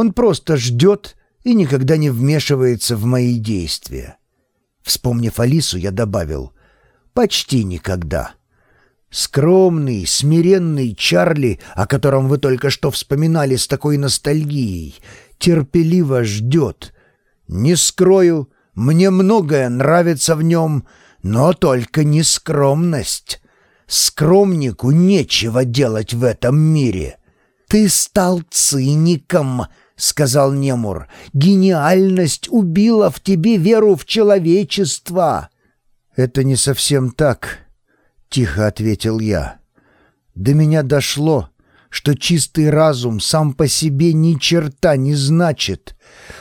Он просто ждет и никогда не вмешивается в мои действия. Вспомнив Алису, я добавил «почти никогда». Скромный, смиренный Чарли, о котором вы только что вспоминали с такой ностальгией, терпеливо ждет. Не скрою, мне многое нравится в нем, но только не скромность. Скромнику нечего делать в этом мире. Ты стал циником, — сказал Немур. «Гениальность убила в тебе веру в человечество!» «Это не совсем так», — тихо ответил я. «До меня дошло, что чистый разум сам по себе ни черта не значит.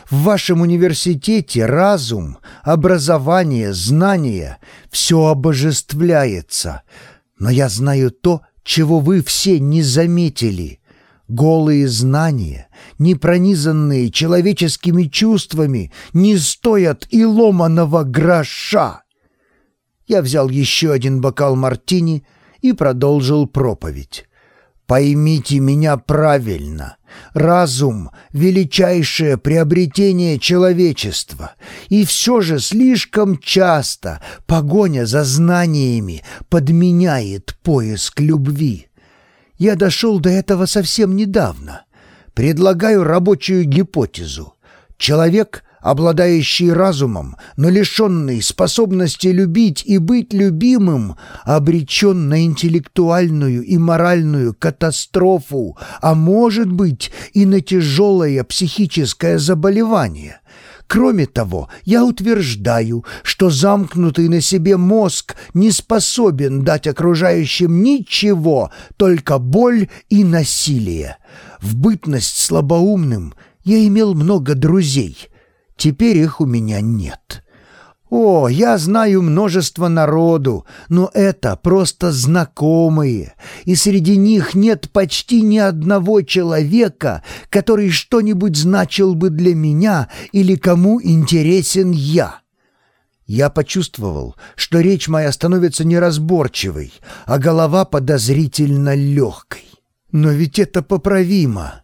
В вашем университете разум, образование, знания — все обожествляется. Но я знаю то, чего вы все не заметили. Голые знания, не пронизанные человеческими чувствами, не стоят и ломаного гроша. Я взял еще один бокал мартини и продолжил проповедь. Поймите меня правильно. Разум — величайшее приобретение человечества. И все же слишком часто погоня за знаниями подменяет поиск любви. Я дошел до этого совсем недавно. Предлагаю рабочую гипотезу. Человек, обладающий разумом, но лишенный способности любить и быть любимым, обречен на интеллектуальную и моральную катастрофу, а может быть и на тяжелое психическое заболевание — Кроме того, я утверждаю, что замкнутый на себе мозг не способен дать окружающим ничего, только боль и насилие. В бытность слабоумным я имел много друзей. Теперь их у меня нет. О, я знаю множество народу, но это просто знакомые, и среди них нет почти ни одного человека, который что-нибудь значил бы для меня или кому интересен я. Я почувствовал, что речь моя становится неразборчивой, а голова подозрительно легкой. Но ведь это поправимо.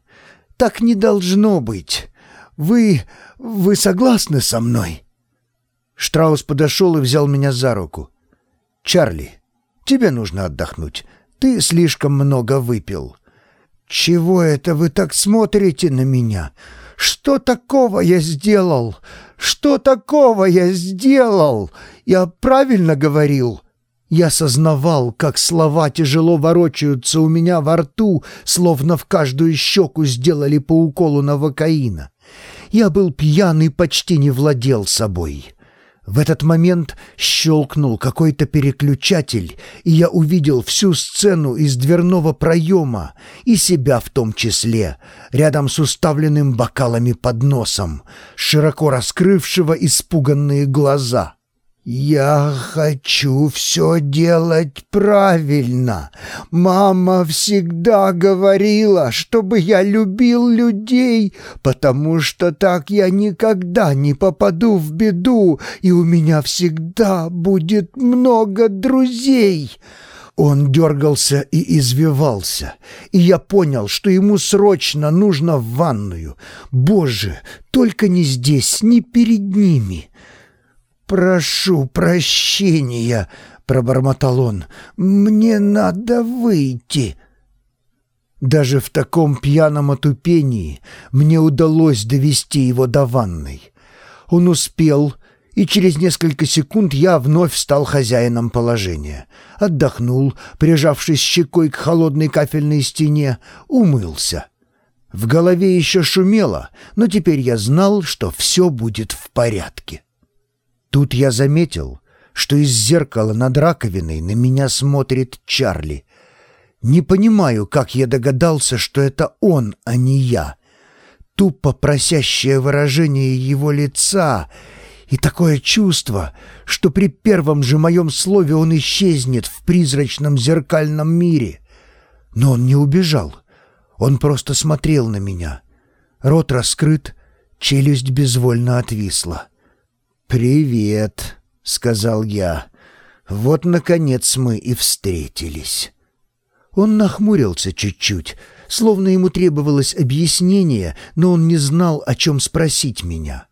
Так не должно быть. Вы... вы согласны со мной?» Штраус подошел и взял меня за руку. «Чарли, тебе нужно отдохнуть. Ты слишком много выпил». «Чего это вы так смотрите на меня? Что такого я сделал? Что такого я сделал? Я правильно говорил?» Я сознавал, как слова тяжело ворочаются у меня во рту, словно в каждую щеку сделали по уколу новокаина. Я был пьян и почти не владел собой. В этот момент щелкнул какой-то переключатель, и я увидел всю сцену из дверного проема, и себя в том числе, рядом с уставленным бокалами под носом, широко раскрывшего испуганные глаза. «Я хочу все делать правильно. Мама всегда говорила, чтобы я любил людей, потому что так я никогда не попаду в беду, и у меня всегда будет много друзей». Он дергался и извивался, и я понял, что ему срочно нужно в ванную. Боже, только не здесь, не перед ними. «Прошу прощения», — пробормотал он, — «мне надо выйти». Даже в таком пьяном отупении мне удалось довести его до ванной. Он успел, и через несколько секунд я вновь стал хозяином положения. Отдохнул, прижавшись щекой к холодной кафельной стене, умылся. В голове еще шумело, но теперь я знал, что все будет в порядке. Тут я заметил, что из зеркала над раковиной на меня смотрит Чарли. Не понимаю, как я догадался, что это он, а не я. Тупо просящее выражение его лица и такое чувство, что при первом же моем слове он исчезнет в призрачном зеркальном мире. Но он не убежал. Он просто смотрел на меня. Рот раскрыт, челюсть безвольно отвисла. «Привет», — сказал я. «Вот, наконец, мы и встретились». Он нахмурился чуть-чуть, словно ему требовалось объяснение, но он не знал, о чем спросить меня.